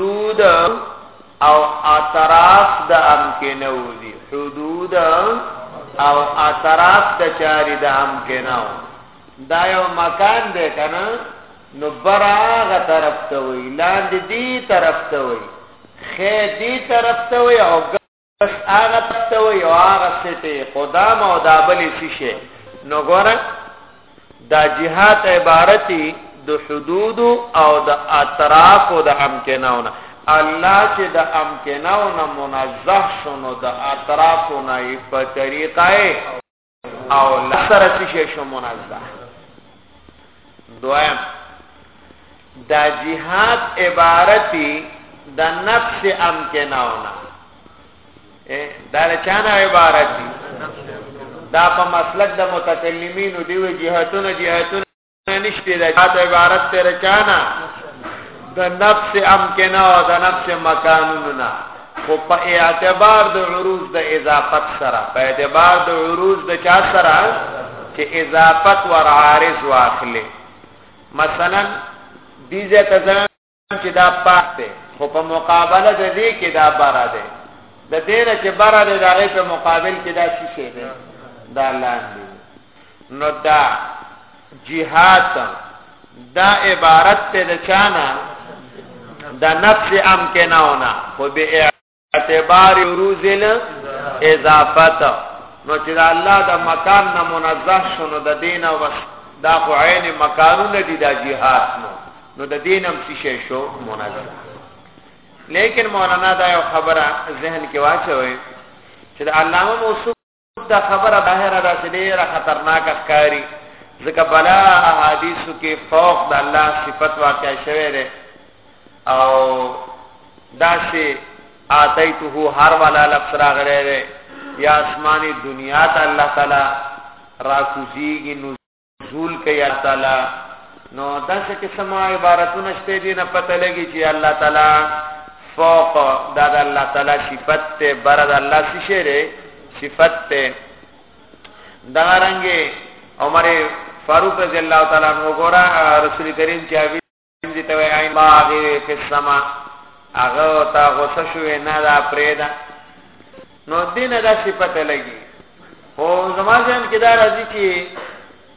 حدود او اطراف د امکنو دي حدود او اطراف د چاري د امکنو دا یو مکان دی کنه نو براغه طرف ته وی لاندې دی طرف ته وی خې دی طرف ته وی او بس هغه ته وي او هغه سټي خدا مو دا بلې څه شي نو ګوره دا جهاد عبارتي د حدود او د اطراف او د امکناونه الله چې د امکناونه منزه شونو د اطرافونه په طریقه او لسره څه شو منزه دویم دا جهاد عبارتي د نفس امکناونه دا چانه عبارت دي دا په مسلک د متکلمینو دیو جهاتونه جهاتونه نشته د چاته عبارت ته رچانا د نفس امکنه او د نفس مکانونه خو په اعتبار د عروض د اضافت سره په اعتبار د عروض د چا سره چې اضافت ور عارض واخلې مثلا دیزه تزان چې دا پاک دی خو په مقابله د دې کې دا بره دی د دې نه چې بره دی د هغې په مقابل کې دا شیشې دی دا لاندې نو دا جهاد دا عبارت ته د چانه د نفس امکناونه خو به اعتبار روزل اضافت نو چې الله د مکان نه منزه شونه د دین او دا خو عین مکانونه دي د جهاد نو نو د دینم څه شو منزه لیکن مولانا دا یو خبره ذهن کې واچوي چې د علامه موصوف دا خبره بهره ده چې ډیره خطرناک ښکاری ځکه بلا احادیثو کې فوق د الله صفت واقع شوه ده او دا شی آتیته هر والا لفظ راغره ده یا آسمانی دنیا ته الله تعالی را کوزیږي زول کوي الله تعالی نو دا څه قسم عبارتونه شته دي نه پته لګي چې الله تعالی فوق دا د الله تعالی صفت ته بر د الله شیره صفت ته دا رنګه عمر فاروق رضی الله تعالی عنہ ګورا رسول کریم چې دې ته وایي عین باغی فی السما هغه تا غوسه شوې نه دا پرېدا نو دینه دا صفت لګي او زما ځین کې دا راځي چې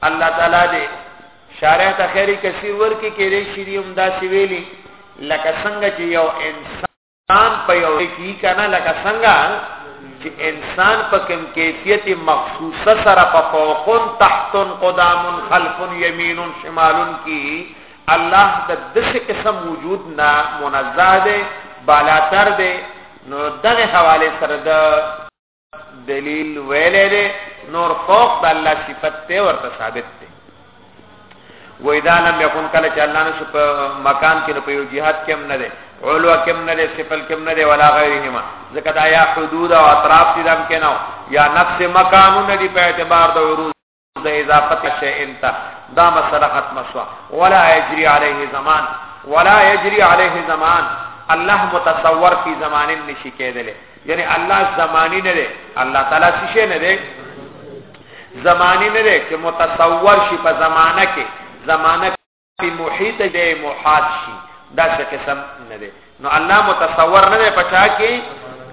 الله تعالی دې شارع ته خیری کثیر ورکی کې دې شری هم دا سی ویلي لکه څنګه چې یو انسان انسان په یو کې کنه لکه څنګه چې انسان په کوم کیفیت مخصوصه سره په فوقن تحتن قدامن خلفن یمینن شمالن کی الله د دس قسم وجود نه منزه ده بالاتر ده نو دغه حواله سره ده دلیل ویلې ده نور فوق د الله صفت ته ورته ثابت ده وای دا لم یکون کله چې الله نو په مکان کې په یو جهاد کې هم نه ده علوا کې هم نه ده سفل کې هم نه ده ولا غیرهما ځکه دا یا حدود او اطراف دي دم کې نه یا نفس مکانونه دي په اعتبار د عروض د اضافت شیء ته دا مسله ختم شو ولا یجری علیه زمان ولا یجری علیه زمان الله متصور فی زمان نشی کېدل یعنی الله زمانی نه دی الله تعالی څه نه دی زمانی نه دی چې متصور شي په زمانہ کې زمانہ په محیط به محاط شي دا څه قسم نه دی نو الله متصور نه دی پچا کې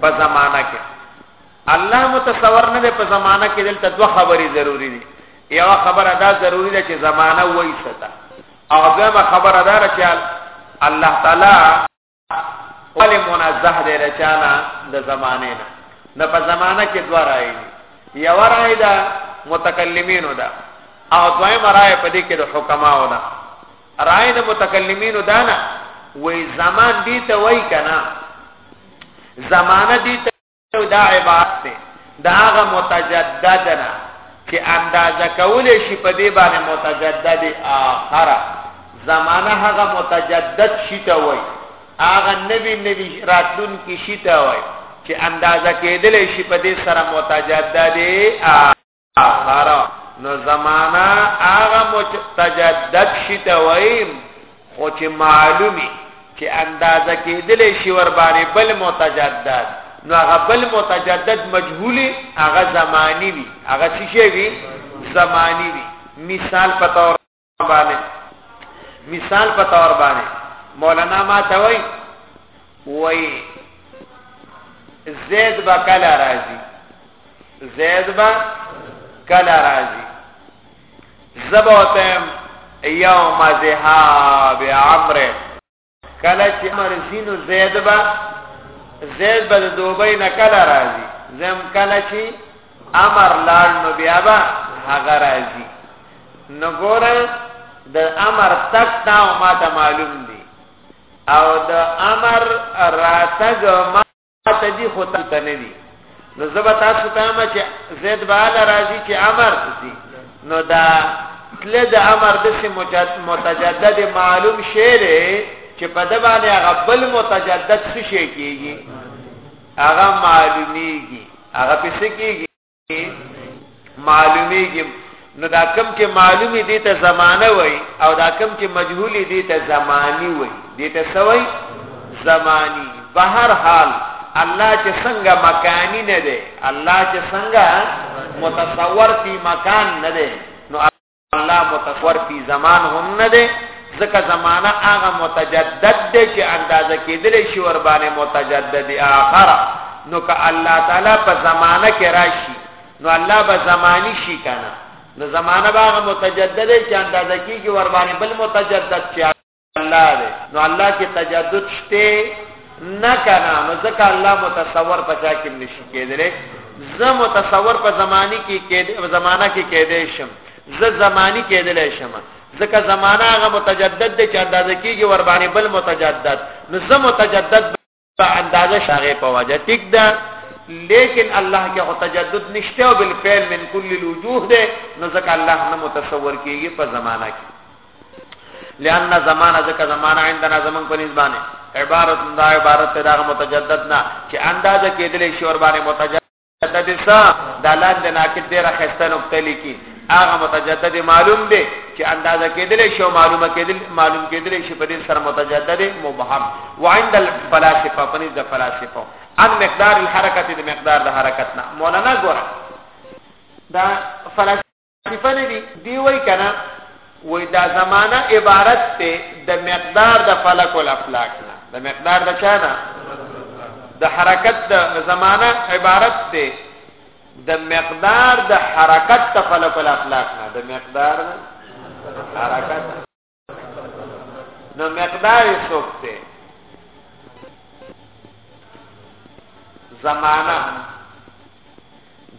په زمانہ کې الله متصور نه دی په زمانہ کې دلته دوه خبرې ضروری دي یو خبره دا ضروری ده چې زمانہ وایي ستا او دا خبره دا چې الله تعالی ولی منزه دی رچانا د زمانه نه نه په زمانه کې دوه رائے دي یو رائے ده متکلمینو ده او دویم رائے په دې کې د حکماو ده رائے د متکلمینو ده نه وې زمان دي ته وای کنه زمانه دي دا عبارت دی دا هغه متجدد نه چې اندازه کول شي په دې باندې متجدد اخره زمانہ هغه متجدد شي ته وای هغه نوی نوی راتلون کې شي ته وای چې اندازه کېدل شي په دې سره متجدد اخر نو زمانہ هغه متجدد شي ته وایي خو چې معلومي چې اندازه کېدلې شي ور باندې بل متجدد نو هغه بل متجدد مجهولي هغه زماني وي هغه څه شي وي زماني وي مثال په تور باندې مثال په تور باندې مولانا ما ته وای وای زید با کلا راضی زید با کلا راضی زبوتم یوم ذهاب عمره کله چې عمر زینو زید با زید به د دوبۍ نه کله راځي زم کله چې امر لاړ نو بیا به هغه راځي نو ګوره د امر تک تا ما ته معلوم دی او د امر راتګ ما ته دي خو ته نه دي نو زبا تاسو ته ما چې زید بال راضي چې امر دي نو دا تل د امر د سي متجدد معلوم شعر چې په د باندې هغه بل متجدد څه شي کیږي هغه معلومیږي هغه پسې کیږي معلومیږي نو دا کم چې معلومی دي ته زمانه وای او دا کم چې مجهولی دي ته زمانی وای دي ته سوای زمانی په هر حال الله چې څنګه مکانی نه دی الله چې څنګه متصور فی مکان نه دی الله متصور فی زمان هم نه ده ځکه زمانہ هغه متجدد ده چې اندازه کېدل شي ور باندې متجدد آخر نو که الله تعالی په زمانہ کې راشي نو الله به زمانی شي کنه نو زمانہ به هغه متجدد چې اندازه کېږي ور باندې بل متجدد چې الله دی نو الله کې تجدد شته نه کنه نو ځکه الله متصور پچا کې نشي کېدلی زه متصور په زماني کې کېدې زمانہ کې کېدې شم زه زماني کېدلې شم ځکه زمانہ هغه متجدد دی چې اندازه کېږي ور باندې بل متجدد نو زه متجدد په اندازه شاغه په وجه ټیک ده لیکن الله کې خو تجدد نشته او بالفعل من کل الوجوه ده نو ځکه الله نه متصور کیږي په زمانہ کې لأن زمانہ ځکه زمانہ عندنا زمون په نسبانه عبارت دا عبارت دا متجدد نه چې اندازه کېدلې شی ور باندې متجدد متدسا دا لاندې ناقد ډیره خسته نقطه لیکي هغه متجدد معلوم دی چې اندازه کېدل شي او معلومه کېدل معلوم کېدل شي په دې سره متجدد مبهم وعند الفلاسفه پنځ د فلاسفه ان مقدار الحرکت د مقدار د حرکت نه مولانا ګور دا فلاسفه صفه نه دي دی وای کنه وای دا زمانہ عبارت ته د مقدار د فلک الافلاک نه د مقدار د چانه د حرکت د زمانہ عبارت ته د مقدار د حرکت د فلک الافلاک نه د مقدار حرکت نو مقدار څوک دی زمانہ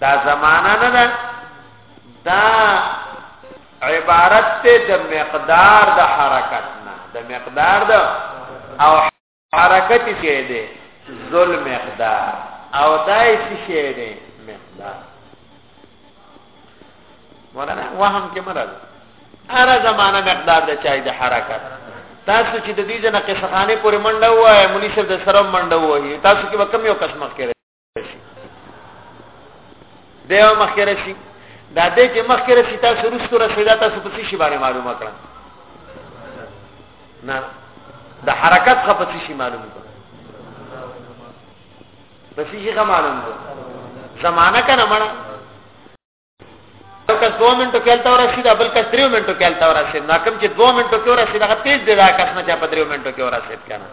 دا زمانہ نه ده دا عبارت ته د مقدار د حرکت نه د مقدار د او حرکت شه دی ذل مقدار او دای شه دی مقدار مولانا وهم کې مرز اره زمانہ مقدار د چای د حرکت تاسو چې د دې جن قصخانه پورې منډه وای مولي صاحب د سره منډه وای تاسو کې وکم یو قسمه کړی دیو مخکې راشي دا دې چې مخکې راشي تاسو رسو رسیدا تاسو په څه شي باندې معلومه کړم نه د حرکت خ په څه شي معلومه کړم په څه شي معلومه زمانہ کنه مړه کس دوه منټو کې الته ورسېد بل کس دریو منټو کې الته ورسېد نو کوم چې دوه منټو کې ورسېد هغه تیز دی دا کس نه چې په دریو منټو کې ورسېد کنه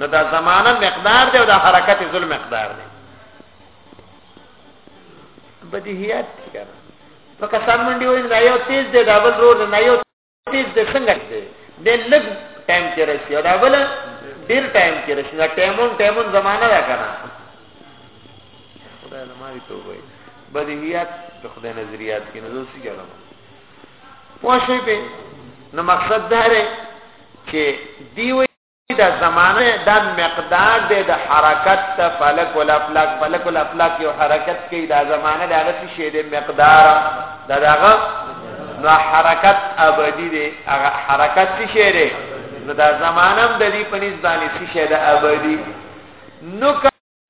نو دا زمانه مقدار دی او دا حرکت ذل مقدار دی بدیهیات کنه په کسان منډي وایي نه یو تیز دی دا بل رور نه یو تیز د څنګه دی د لږ ټایم کې راشي او دا بل ډیر ټایم کې راشي دا ټایمون ټایمون زمانہ ده کنه خدای نه ماري توبه بدیهیات د خدای نظریات کې نه دوسی جوړم پوه شئ په نو مقصد دا دی چې دی دا زمانه دا مقدار دی د حرکت د فلک الافلاک فلک الافلاک یو حرکت کوي دا زمانه د هغه څه شی دی مقدار دا دغه نو حرکت ابدی دی هغه حرکت څه شی دی نو دا زمانه هم د دې په نسبت باندې څه شی ده ابدی نو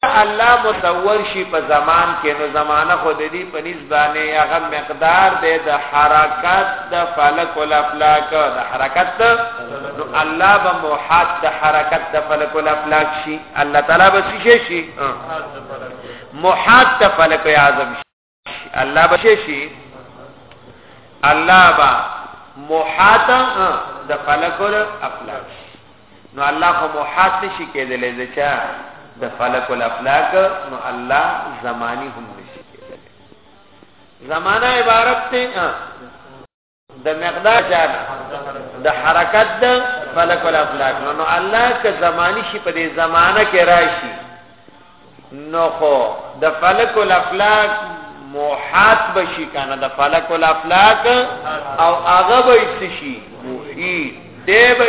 الله متور شي په زمان کې نو زمانه خو د دې په نسبانه هغه مقدار دی د حرکت د فلک او افلاک د حرکت نو الله به محد د حرکت د فلک او افلاک شي الله تعالی به شي شي محد د فلک اعظم شي الله بچی شي الله با محات د فلک ول افلاک نو الله خو محات شي کېدلې ځکه د فلک ول افلاک نو الله زماني هم نشي کېدلې زمانہ عبارت ته د مقدار چانه د حرکت د فلک ولا فلک نو الله که زمانی شي په دې زمانہ کې راشي نو خو د فلک ولا فلک موحات بشي کنه د فلک ولا فلک او هغه به شي موحید دی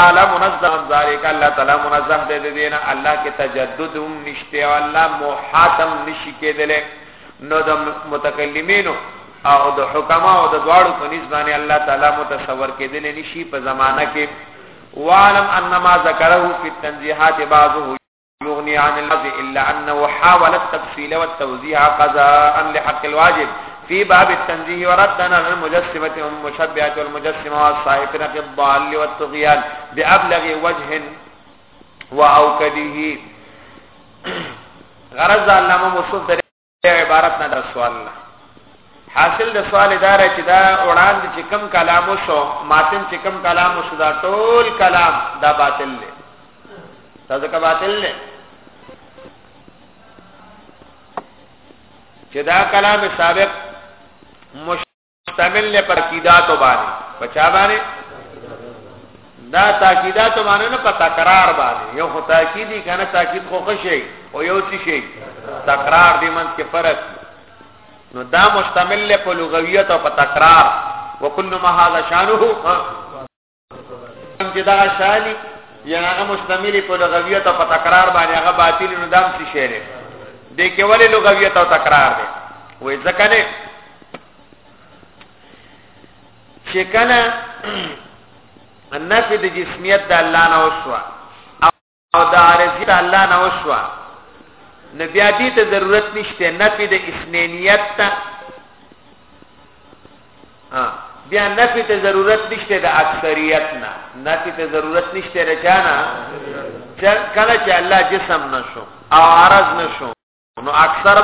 تعالی منزه ذالک الله تعالی منزه دې دینه الله کې تجدد هم نشته او الله محاتم نشي کېدل نو د متکلمینو او د حکما او د دواړو په نسبت الله تعالی متصور کېدل نشي په زمانہ کې وعلم انما ذکره فی التنزیحات بعضه یغنی عن البعض الا انه حاول التفصیل والتوضیح قضاء لحق الواجب فی باب التنزیح وردنا للمجسمه والمشبهه والمجسمه والصائفین في الضال والطغیان بابلغ وجه واوکده غرض علامه مصطفی عبارت نه دا سوال نه حاصل د سوال اداره چې دا وړاند چې کم کلام وشو ماتن چې کم کلام وشو دا ټول کلام دا باطل دی دا ځکه باطل دی چې دا کلام سابق مش مشتمل نه پر عقیدات باندې پچا باندې دا تاکیدات باندې نه په تکرار باندې یو خو تاکیدی کنه تاکید خو خشي او یو څه شي تکرار دی من کې فرق نو دا مشتمل له لغویت او په تکرار وکل ما هذا شانه چې دا شالی یا هغه مشتمل په لغویت او په تکرار باندې هغه باطل نو دام شي شعر دې کې ولې لغویت او تکرار دی وې ځکه نه چې کله نفي د جسمیت د الله نه وسوه او دا عارضی دا الله نه وشوا نو بیا دې ته ضرورت نشته نفي د اسنینیت ته بیا نفي ته ضرورت نشته د اکثریت نه نفي ته ضرورت نشته رچانا کله چې الله جسم نشو او عرض نشو نو اکثر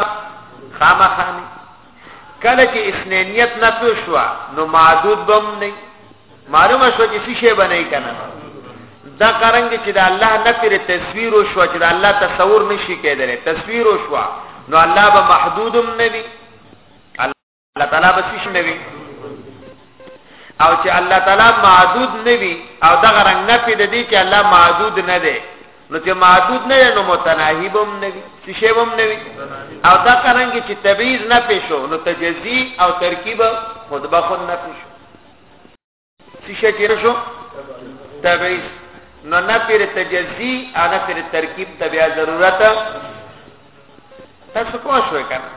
خامخانی کله چې اسنانیت نه پوښوا نو معدود بم نه معلومه شو چې څه شی بنای کنه دا قرنګ چې د الله نفر تصویر او شو چې د الله تصور نشي کېدلی تصویر او شو نو الله به محدودم نه وي الله تعالی به څه نوي او چې الله تعالی معدود نوي او دغه رنګ نه پې د دې چې الله معدود نه دی نو چې معدود نه نو متناهی بم نه وي څه شی بم نه وي او دا څنګه چې تبعیض نه پېښو نو تجزی او ترکیب خود به خود نه پېښو څه شي تیر شو تبعیض نو نه پر تجزی انا پر ترکیب تبع ضرورت تاسو پوه شئ کنه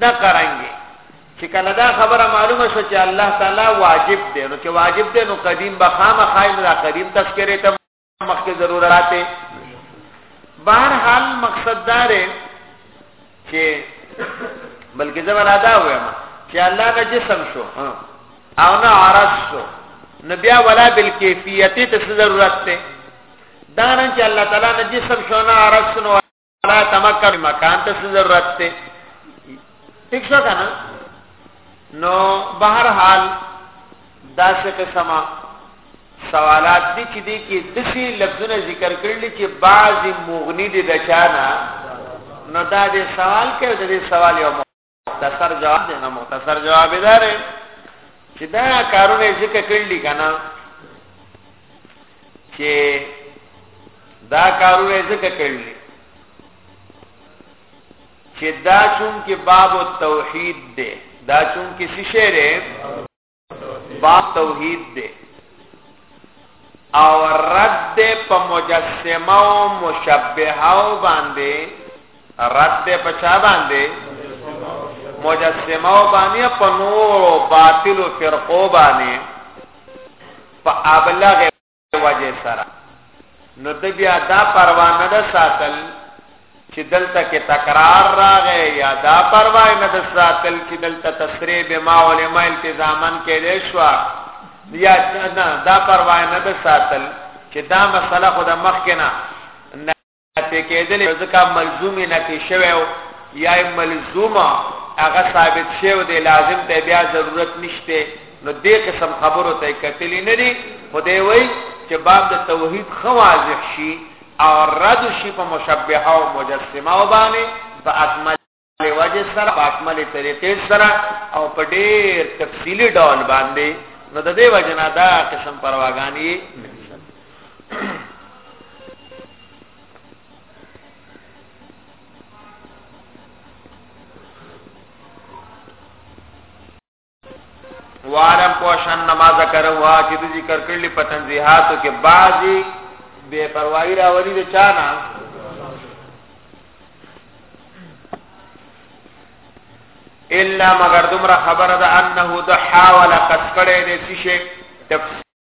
دا قرانګي چې کله دا خبره معلومه شو چې الله تعالی واجب دی نو چې واجب دی نو قدیم بخامه خایل را قدیم تذکرې ته مخکې ضرورت دی بهر حال مقصد دا دی چې بلکې زه ولا دا وایم چې الله نه جسم شو او نه عرض شو نو بیا ولا بالکیفیت ته ضرورت ده دا نه چې الله تعالی نه جسم شو نه عرض شو لا تمکن مکان ته ضرورت ته ٹھیک شو کنه نو بهر حال دا څه قسمه سوالات دي چې دي کې دسی لفظونه ذکر کړل چې بعضی مغنی دي دچانا نو دا دې سوال کوي دې سوال یو مختصر جواب دی نه مختصر جواب دی دار چې دا کارونه ذکر کړل دي کنه چې دا کارونه ذکر کړل دي چې دا چون کې باب التوحید دی دا چون کې څه شی دی باب توحید دی او رد په مجسمه او مشبهه باندې رد په چا باندې مجسمه باندې په نور باطل فرقو باندې په ابلغ وجه سره نو د بیا دا پروا نه ده ساتل چې دلته کې تکرار راغی یا دا پروا نه ده ساتل چې دلته تسریع به ما علماء التزامن کې دې شو یا نه دا پروا نه ده ساتل چې دا مسله خو د مخ کې نه نفي کېدل ځکه ملزوم نفي شوی او یا ملزوم هغه ثابت شوی دی لازم ته بیا ضرورت نشته نو دې قسم خبرو ته کتلی نه دی خدای وای چې باب د توحید خو واضح شي او رد شي په مشبهه او مجسمه وبانه په اکمل په وجه سره په اکمل طریقې سره او په ډېر تفصیلی ډول باندې نو د دې وجه نه دا قسم پرواګانی وعلم پوشن نماز کرو ها چې د ذکر کړل په تنزیحاتو کې بعضی بے پروايي راولي د چانا الا مگر دمر خبر ده انه ده حاول قد کړي دې شي تفسیر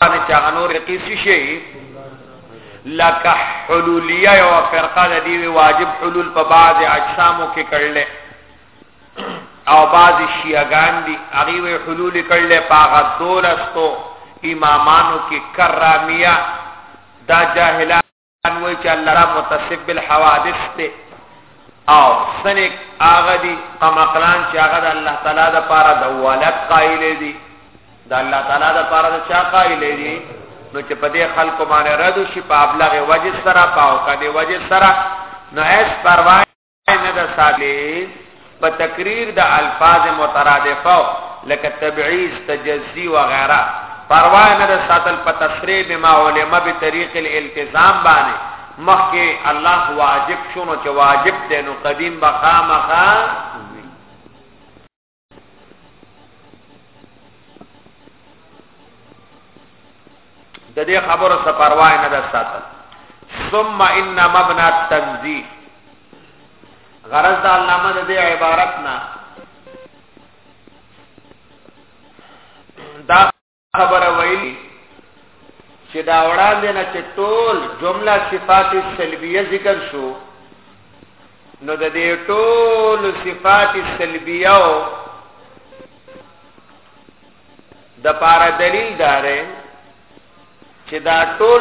باندې چې هغه نور قیسی شي لکه حلولیه یو فرقه د دې واجب حلول په بعض اجسامو کې کړل او بعض شیعاګان دي هغه وی حلول کړل په هغه دولستو امامانو کې کرامیه دا جاهلان ان وای چې الله را متصف بالحوادث ته او سنک هغه دي قمقلان چې هغه د الله تعالی د پاره د ولادت قائل دي د الله تعالی د پاره د چا قائل دي نو چې په دې خلکو باندې رد شي په ابلغه وجه سره پاو کدي وجه سره نو اس پروا نه د ثابت په تقریر د الفاظ مترادفه لکه تبعیض تجزی و غیره پروا نه د ساتل په تسریع بما علماء به طریق الالتزام باندې مخکې الله واجب شونو چې واجب دی نو قدیم بخامخه د دې خبرو څخه پروا نه ده ساتل ثم ان مبنى التنزيه غرض د علامه د دې عبارت نه دا خبره ویلي چې دا وړاندې نه چې ټول جمله صفات سلبیه ذکر شو نو د دې ټول صفات سلبیه او د پاره دلیل داره چې دا ټول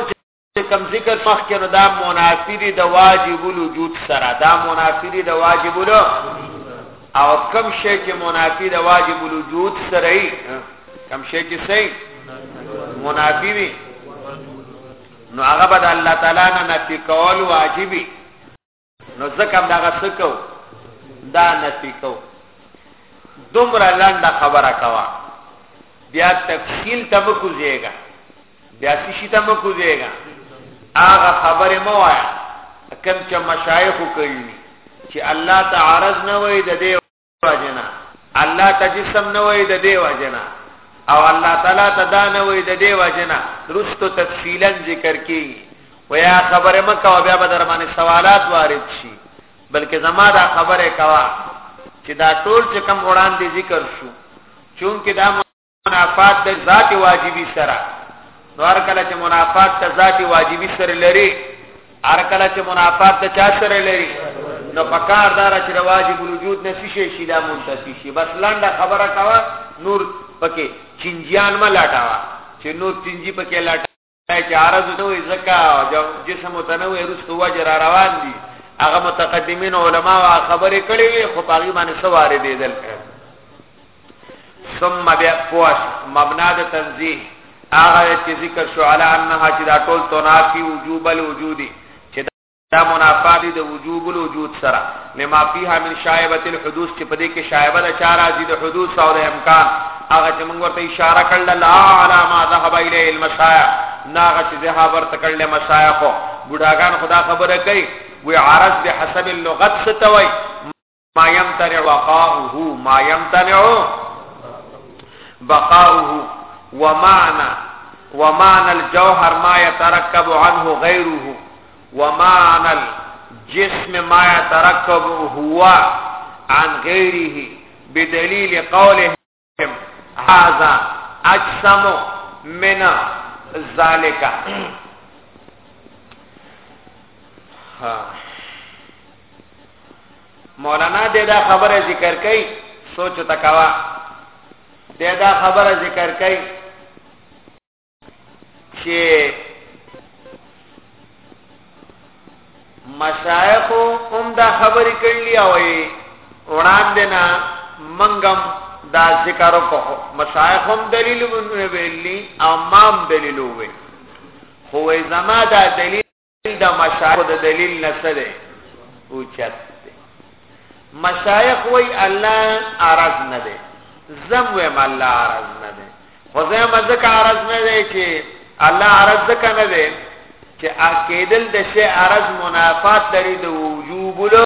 چې کوم ذکر مخکې نو دا منافری د واجب الوجود سره دا منافری د واجب له او کم شی چې منافی د واجب الوجود سره ای کم شی چې سي منافی وي نو هغه به د الله تعالی نه نفي کول واجبي نو ځکه هم دغه څه کو دا نفي کو دومره لنډه خبره کوا بیا تفصیل ته مو کوزیږي بیا شي ته مو کوزیږي هغه خبره مو وایا کم چې مشایخ کوي چې الله تعارض نه وای د دې وجنا الله ته جسم نه وای د دې وجنا او الله تعالی ته دا نه وای د دې وجنا رستو تفصیلا ذکر کی ویا خبره مکه او بیا به در باندې سوالات وارد شي بلکې زما دا خبره کوا چې دا ټول چې کم وړاندې ذکر شو چونکه دا منافات د ذات واجبي سره نو هر کله چې منافات د ذات واجبي سره لري هر کله چې منافات د چا سره لري نو پکار دار چې واجب الوجود نه شي شي دا منتفي شي بس لنډه خبره کاوه نور پکې چنجیان ما لاټاوه چې نور چنجي پکې لاټ چې عرض نه وي زکا جسم متنوع رست وجه را روان دي هغه متقدمین علما وا خبرې کړې وي خو پاغي باندې سوارې دي دل ثم بیا فواش مبنا د تنزیه هغه چې ذکر شو علی انها چې دا ټول تنافی وجوب الوجودی دا منافات دي د وجوب الوجود سره لما فيها من شائبة الحدوث چې په دې کې شائبه د چا راځي د حدوث او د امکان هغه چې موږ ورته اشاره کړل لا علی ما ذهب الیه المشایخ ناغه چې ذهاب ورته کړل مشایخ بډاګان خدا خبره کوي وی عرض به حسب اللغت ستوي ما يمتنع وقاؤه ما يمتنع بقاؤه ومعنى ومعنى الجوهر ما يتركب عنه غيره ومعنى الجسم ما يتركب هو عن غيره بدليل قولهم هذا اجسم من ذالک مولانا دې دا خبره ذکر کړي سوچ تکوا دې دا خبره ذکر کړي چې مشایخ هم دا خبرې کړلې او وړاندې نه منګم دا ذکر وکړو مشایخ هم دلیل ویلي او مام دلیل وی خو زما دا دلیل دا مشایخ د دلیل نه څه دی او چت دی مشایخ وای الله عرض نه دی زم ویم الله عرض نه دی خو زه مزک عرض نه دی چې الله عرض ځکه نه دی چې اکیدل د شی عرض منافات لري د وجوب له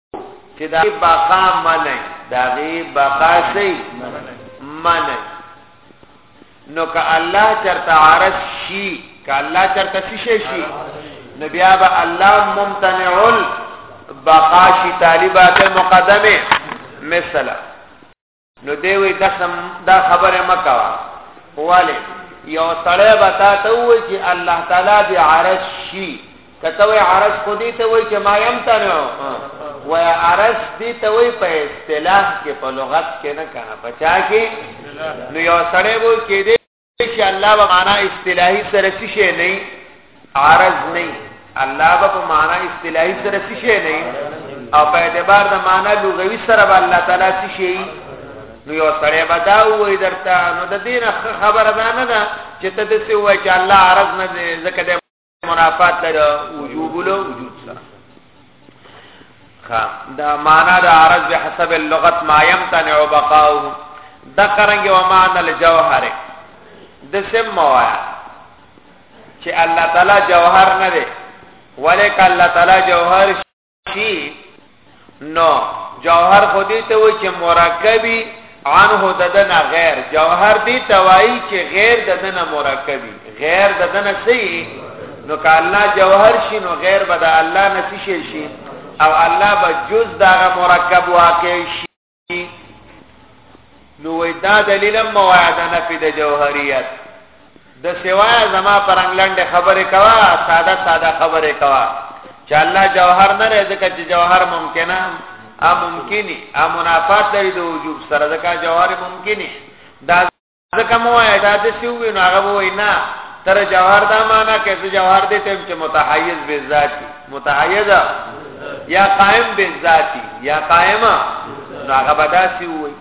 چې دا بقا منه دا غي بقا شي منه نو که الله چرته عارض شي که الله چرته شي شي نو بیا به الله ممتنع البقا شي طالبات مقدمه مثلا نو دی وی قسم دا خبره مکه واله یو سړی به تا ته وی چې الله تعالی دی عرش شي کته وی عرش خو دې ته وی چې ما يم تنو و عرش دې ته وی په اصطلاح کې په لغت کې نه کنه بچا کې نو یو سړی وو کې چې الله به معنا اصطلاحي سره څه شي نه عارض نه الله به په معنا اصطلاحي سره څه شي نه او په اعتبار د معنا لغوي سره به الله تعالی څه شي نو یو سړی به دا وایي درته نو د دې نه خبره ده نه ده چې ته داسې ووایې چې الله عارض نه دی ځکه منافات لري وجوب له وجود سره دا معنا د عرض به حسب اللغت ما يمتنع بقاو دا قرنګ و معنا الجوهر د سم موایا چې الله تعالی جوهر نه دی ولیک الله تعالی جوهر شي نو جوهر خو دې ته وایي چې مرکبي عنه ددنه غیر جوهر دې ته وایي چې غیر ددنه مرکبي غیر ددنه سي نو که الله جوهر شي نو غیر به د الله نسی شي او الله به جز دغه مرکب واقع شي نو وای دا دلیل موعد نه پی د جوهریت د سوا زما پر انګلند خبره کوا ساده ساده خبره کوا چې الله جوهر نه لري ځکه چې جوهر ممکنه ا ممکنی ا منافات لري د وجوب سره ځکه جوهر ممکنی دا ځکه مو وایي دا د سی وی نو هغه وای نه تر جوهر دا معنا کې چې جوهر دې ټیم چې متحیز به ذاتی متحیز یا قائم به ذاتی یا قائمه نو هغه به دا سی وی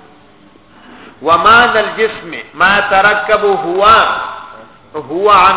وما ذا الجسم ما تركب هو هو عن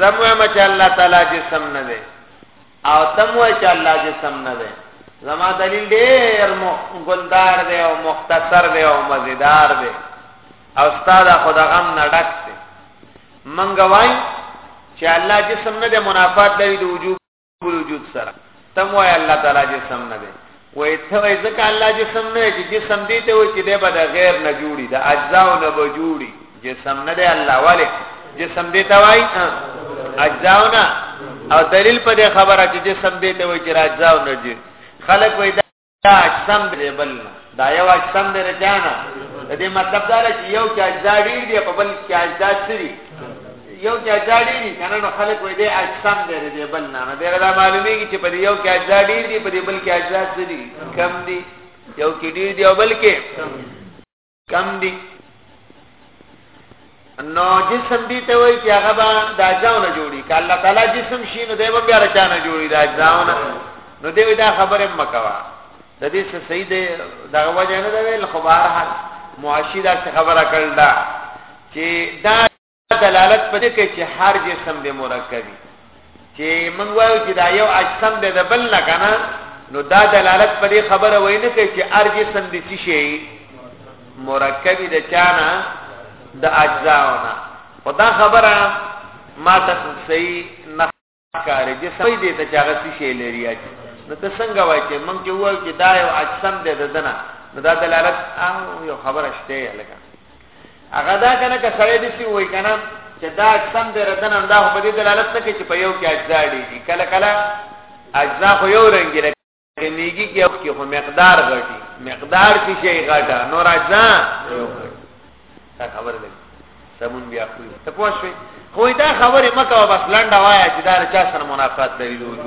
زموږ مچ الله تعالی جسم نه دی او تم وای چې الله جسم نه دی زما دلیل ډېر ګلدار دی او مختصر دی او مزیدار دی او استاد خدا غم نه ډک دی منګوای چې الله جسم نه د منافات لري د وجوب خپل وجود سره تم وای الله تعالی جسم نه دی وای ته وای ځکه الله جسم نه چې جسم دی ته وای چې دی به د غیر نه جوړي د اجزا نه به جوړي جسم نه دی الله والے جسم دی ته وای اجزا نه او دلیل په دې خبره چې جسم دی ته وای چې اجزا نه جوړي خلک وای دا اجسام دی بل نه دا یو اجسام دی رجانا د دې مطلب دا دی چې یو کې اجزا ډیر دی په بل کې اجزا سری یو کې اجزا ډیر دی کنه نو خلک وایي دا اجسام دی دی بل نه نه دا, دا معلومیږي چې په یو کې اجزا ډیر دی په بل کې اجزا سری کم دی یو کې ډیر دی او بل کې کم دي نو جسم دي ته وای چې هغه به د اجزاونه جوړي که الله تعالی جسم شي نو دی به بیا رچانه جوړي د اجزاونه نو دی دا خبره مکوا د دې څه صحیح دی دا وجه نه دی ویل خو بهر حال معاشي دا خبره کړل دا چې دا دلالت پدې کوي چې هر جسم د مرکبي چې موږ وایو چې دا یو اجسام دی د بل نه کنه نو دا دلالت په دې خبره وای نه کوي چې هر جسم د څه شي مرکب د چانه د اجزاونه خدا خبره ما ته صحیح نه کارې چې سوي دې ته چې هغه څه شی لري اچي نو ته څنګه وای چې مونږ چې وایو چې دا یو اجسام دی د دنه نو دا دلالت او یو خبره شته لکه هغه دا کنه که سړی دې سی وای کنه چې دا اجسام دی ردنه دا په دې دلالت نه کوي چې په یو کې اجزا دي کله کله اجزا خو یو رنګ کې میږي کې اوس کې خو مقدار غټي مقدار کې شي غټه نور اجزا یو دا خبره ده سمون بیا خو ته پوښوي خو دا خبره مکه بس لنډه وایا چې دا چا سره منافات لري دوی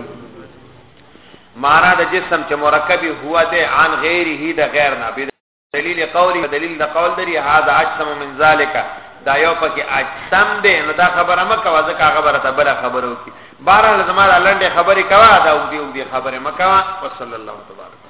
معنا د جسم چې مرکبي هوا ده عن غیره د غیر نه دلیل قولی دلیل د قول دری هاذا اجسم من ذالک دا یو پکې اجسم دی نو دا خبره مکه وځه کا خبره ته بل خبرو کی بار لازمه لاندې خبرې کوا دا وګړي وګړي خبره مکه وا وصلی الله تبارک